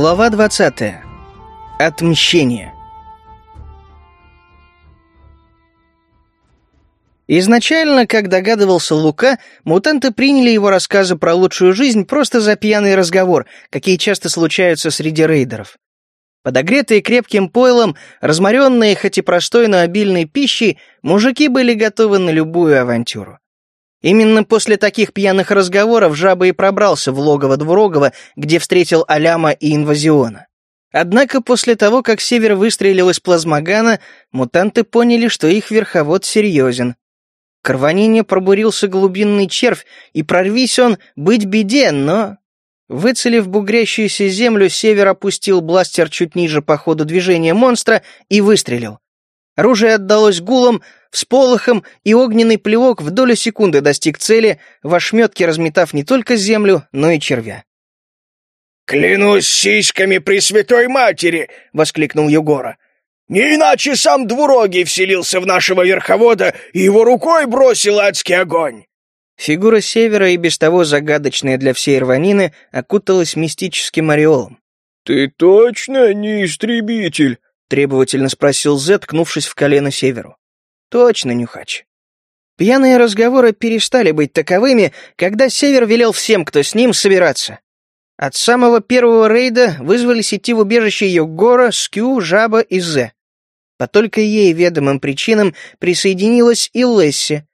Глава 20. Отмщение. Изначально, как догадывался Лука, мутанты приняли его рассказы про лучшую жизнь просто за пьяный разговор, какие часто случаются среди рейдеров. Подогретые крепким пойлом, разморенные хоть и простой, но обильной пищей, мужики были готовы на любую авантюру. Именно после таких пьяных разговоров жаба и пробрался в логово Двурогова, где встретил Аляма и Инвазиона. Однако после того, как Север выстрелил из плазмогана, мутанты поняли, что их верховод серьезен. К рванине пробурился глубинный червь, и прорвись он, быть беде, но... Выцелив бугрящуюся землю, Север опустил бластер чуть ниже по ходу движения монстра и выстрелил. Оружие отдалось гулом, всполохом, и огненный плевок в долю секунды достиг цели, в ошметке разметав не только землю, но и червя. «Клянусь сиськами Пресвятой Матери!» — воскликнул Егора. «Не иначе сам двурогий вселился в нашего верховода и его рукой бросил адский огонь!» Фигура севера, и без того загадочная для всей рванины, окуталась мистическим ореолом. «Ты точно не истребитель?» — требовательно спросил Зет, ткнувшись в колено Северу. «Точно, Нюхач». Пьяные разговоры перестали быть таковыми, когда Север велел всем, кто с ним, собираться. От самого первого рейда вызвались идти в убежище Йогора, Скю, Жаба и Зе. По только ей ведомым причинам присоединилась и Лесси.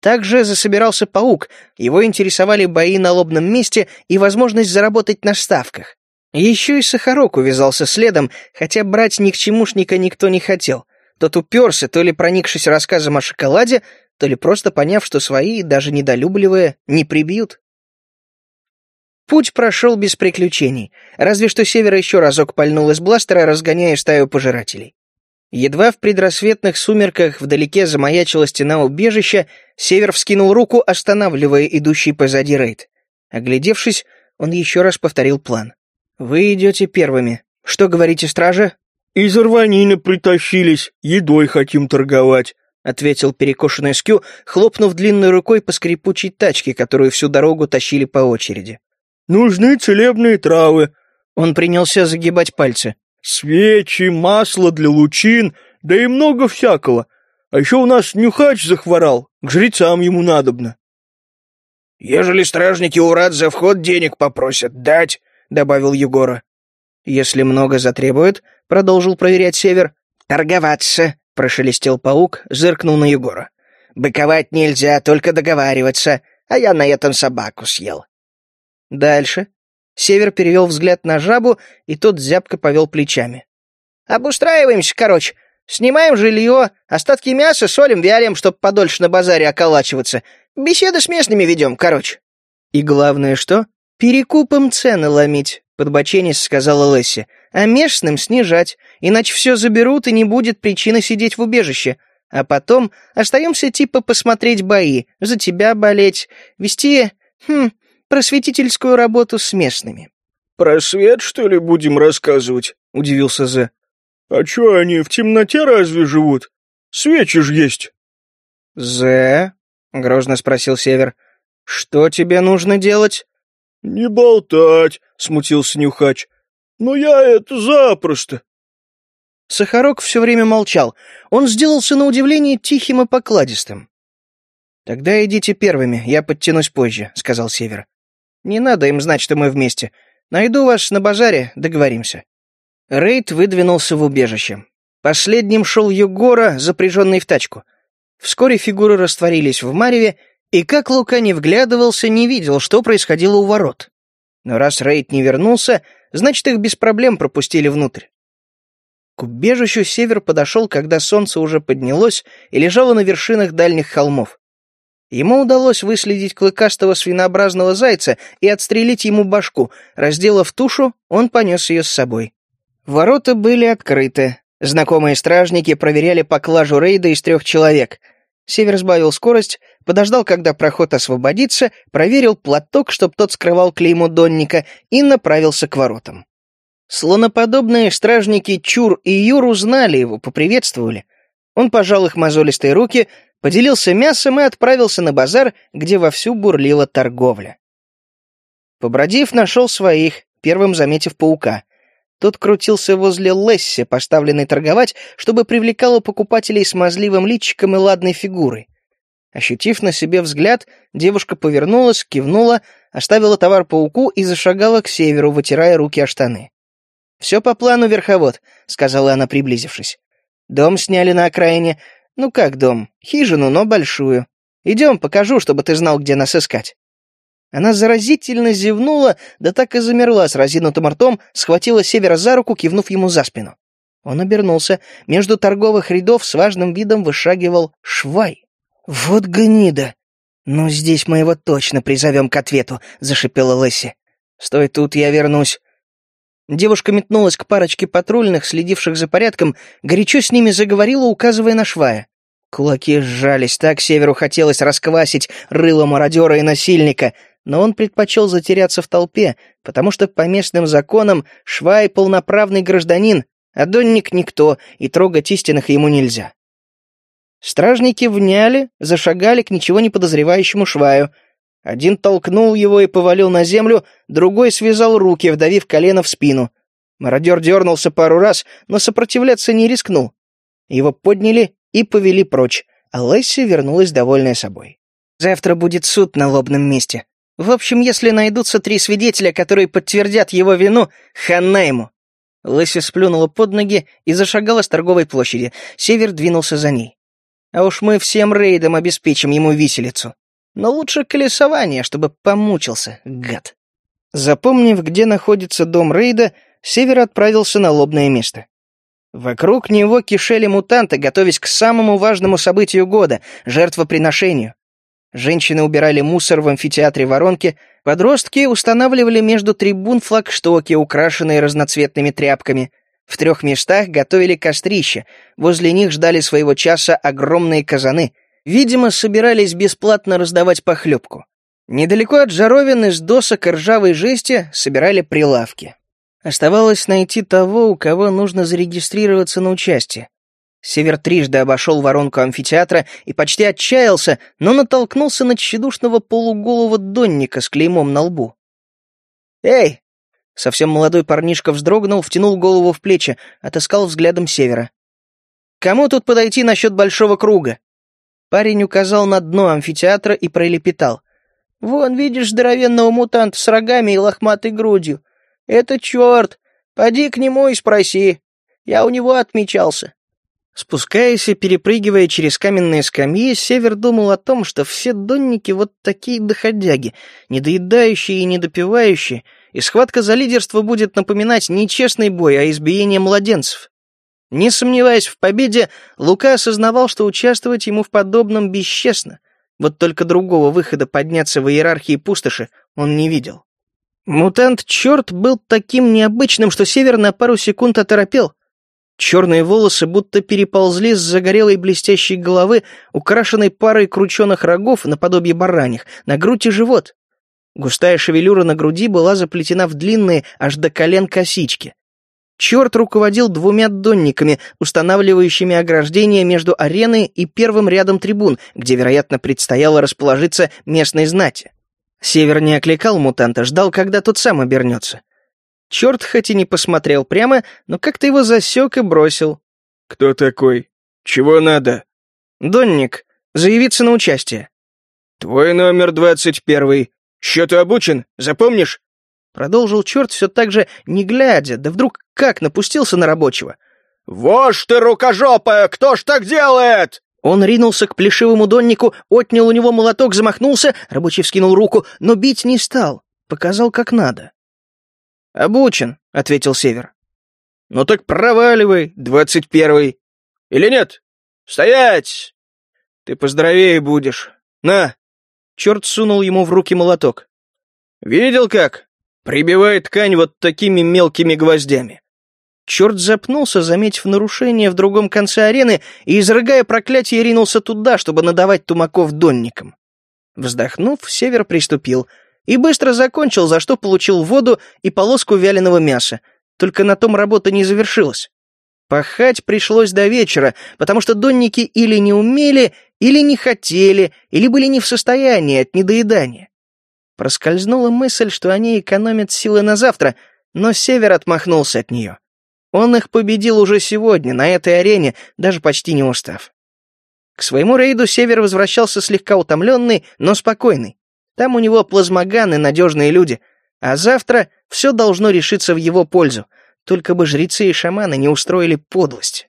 Также засобирался Паук, его интересовали бои на лобном месте и возможность заработать на ставках. Еще и Сахарок увязался следом, хотя брать ни к чемушника никто не хотел. Тот уперся, то ли проникшись рассказом о шоколаде, то ли просто поняв, что свои, даже недолюбливая, не прибьют. Путь прошел без приключений, разве что Севера еще разок пальнул из бластера, разгоняя стаю пожирателей. Едва в предрассветных сумерках вдалеке замаячила стена убежища, Север вскинул руку, останавливая идущий позади рейд. Оглядевшись, он еще раз повторил план. «Вы идете первыми. Что говорите, стража?» «Из рванины притащились, едой хотим торговать», — ответил перекошенный Скю, хлопнув длинной рукой по скрипучей тачке, которую всю дорогу тащили по очереди. «Нужны целебные травы». Он принялся загибать пальцы. «Свечи, масло для лучин, да и много всякого. А еще у нас нюхач захворал, к жрецам ему надобно». «Ежели стражники урад за вход денег попросят, дать?» — добавил Егора. «Если много затребует», — продолжил проверять Север. «Торговаться», — прошелестел паук, зыркнул на Егора. «Быковать нельзя, только договариваться, а я на этом собаку съел». «Дальше». Север перевел взгляд на жабу, и тот зябко повел плечами. «Обустраиваемся, короче. Снимаем жилье, остатки мяса солим, вялим, чтоб подольше на базаре околачиваться. Беседы с местными ведем, короче». «И главное что? «Перекупом цены ломить», — подбоченись сказала Лесси, «а местным снижать, иначе все заберут и не будет причины сидеть в убежище. А потом остаемся типа посмотреть бои, за тебя болеть, вести, хм, просветительскую работу с местными». «Про свет, что ли, будем рассказывать?» — удивился Зе. «А чё они, в темноте разве живут? Свечи ж есть». «Зе?» — грозно спросил Север. «Что тебе нужно делать?» «Не болтать», — смутился Нюхач. «Но я это запросто». Сахарок все время молчал. Он сделался на удивление тихим и покладистым. «Тогда идите первыми, я подтянусь позже», — сказал Север. «Не надо им знать, что мы вместе. Найду вас на базаре, договоримся». Рейд выдвинулся в убежище. Последним шел Югора, запряженный в тачку. Вскоре фигуры растворились в мареве, и как Лука не вглядывался, не видел, что происходило у ворот. Но раз Рейд не вернулся, значит, их без проблем пропустили внутрь. К убежищу север подошел, когда солнце уже поднялось и лежало на вершинах дальних холмов. Ему удалось выследить клыкастого свинообразного зайца и отстрелить ему башку. Разделав тушу, он понес ее с собой. Ворота были открыты. Знакомые стражники проверяли поклажу рейда из трех человек. Север сбавил скорость, подождал, когда проход освободится, проверил платок, чтоб тот скрывал клеймо Донника, и направился к воротам. Слоноподобные стражники Чур и Юр узнали его, поприветствовали. Он пожал их мозолистые руки, поделился мясом и отправился на базар, где вовсю бурлила торговля. Побродив, нашел своих, первым заметив паука. Тот крутился возле Лесси, поставленной торговать, чтобы привлекало покупателей смазливым личиком и ладной фигурой. Ощутив на себе взгляд, девушка повернулась, кивнула, оставила товар пауку и зашагала к северу, вытирая руки о штаны. «Все по плану, верховод», — сказала она, приблизившись. «Дом сняли на окраине. Ну как дом? Хижину, но большую. Идем, покажу, чтобы ты знал, где нас искать». Она заразительно зевнула, да так и замерла с разинутым ртом, схватила Севера за руку, кивнув ему за спину. Он обернулся. Между торговых рядов с важным видом вышагивал Швай. «Вот гнида! Ну, здесь мы его точно призовем к ответу», — зашипела Лесси. «Стой тут, я вернусь». Девушка метнулась к парочке патрульных, следивших за порядком, горячо с ними заговорила, указывая на Швая. Кулаки сжались, так Северу хотелось расквасить рыло мародера и насильника, но он предпочел затеряться в толпе, потому что по местным законам Швай — полноправный гражданин, а Донник — никто, и трогать истинных ему нельзя. Стражники вняли, зашагали к ничего не подозревающему шваю. Один толкнул его и повалил на землю, другой связал руки, вдавив колено в спину. Мародер дернулся пару раз, но сопротивляться не рискнул. Его подняли и повели прочь, а Лесси вернулась довольная собой. «Завтра будет суд на лобном месте. В общем, если найдутся три свидетеля, которые подтвердят его вину, хана ему». Лесси сплюнула под ноги и зашагала с торговой площади. Север двинулся за ней. А уж мы всем рейдом обеспечим ему виселицу. Но лучше колесование, чтобы помучился, гад. Запомнив, где находится дом рейда, Север отправился на лобное место. Вокруг него кишели мутанты, готовясь к самому важному событию года — жертвоприношению. Женщины убирали мусор в амфитеатре воронки, подростки устанавливали между трибун флагштоки, украшенные разноцветными тряпками — в трех местах готовили кострища, возле них ждали своего часа огромные казаны. Видимо, собирались бесплатно раздавать похлебку. Недалеко от жаровин из досок и ржавой жести собирали прилавки. Оставалось найти того, у кого нужно зарегистрироваться на участие. Север трижды обошел воронку амфитеатра и почти отчаялся, но натолкнулся на тщедушного полуголого донника с клеймом на лбу. «Эй, Совсем молодой парнишка вздрогнул, втянул голову в плечи, отыскал взглядом севера. «Кому тут подойти насчет большого круга?» Парень указал на дно амфитеатра и пролепетал. «Вон, видишь здоровенного мутанта с рогами и лохматой грудью. Это черт! Поди к нему и спроси. Я у него отмечался». Спускаясь и перепрыгивая через каменные скамьи, Север думал о том, что все донники вот такие доходяги, недоедающие и недопивающие, и схватка за лидерство будет напоминать не честный бой, а избиение младенцев. Не сомневаясь в победе, Лука осознавал, что участвовать ему в подобном бесчестно, вот только другого выхода подняться в иерархии пустоши он не видел. Мутант-черт был таким необычным, что Север на пару секунд оторопел. Черные волосы будто переползли с загорелой блестящей головы, украшенной парой крученых рогов наподобие бараньих, на грудь и живот. Густая шевелюра на груди была заплетена в длинные аж до колен косички. Черт руководил двумя донниками, устанавливающими ограждение между ареной и первым рядом трибун, где, вероятно, предстояло расположиться местной знати. Север не окликал мутанта, ждал, когда тот сам обернется. Черт хоть и не посмотрел прямо, но как-то его засек и бросил. «Кто такой? Чего надо?» «Донник. Заявиться на участие». «Твой номер двадцать первый. Счету обучен, запомнишь?» Продолжил черт все так же, не глядя, да вдруг как напустился на рабочего. «Вошь ты, рукожопая, кто ж так делает?» Он ринулся к плешивому доннику, отнял у него молоток, замахнулся, рабочий вскинул руку, но бить не стал, показал как надо. «Обучен», — ответил Север. «Ну так проваливай, двадцать первый. Или нет? Стоять! Ты поздоровее будешь. На, Черт сунул ему в руки молоток. «Видел как? Прибивает ткань вот такими мелкими гвоздями». Черт запнулся, заметив нарушение в другом конце арены, и, изрыгая проклятие, ринулся туда, чтобы надавать тумаков донникам. Вздохнув, Север приступил и быстро закончил, за что получил воду и полоску вяленого мяса. Только на том работа не завершилась. Пахать пришлось до вечера, потому что донники или не умели, или не хотели, или были не в состоянии от недоедания. Проскользнула мысль, что они экономят силы на завтра, Но Север отмахнулся от нее. Он их победил уже сегодня, на этой арене, даже почти не устав. К своему рейду Север возвращался слегка утомленный, но спокойный. Там у него плазмоганы, надежные люди. А завтра все должно решиться в его пользу. Только бы жрецы и шаманы не устроили подлость.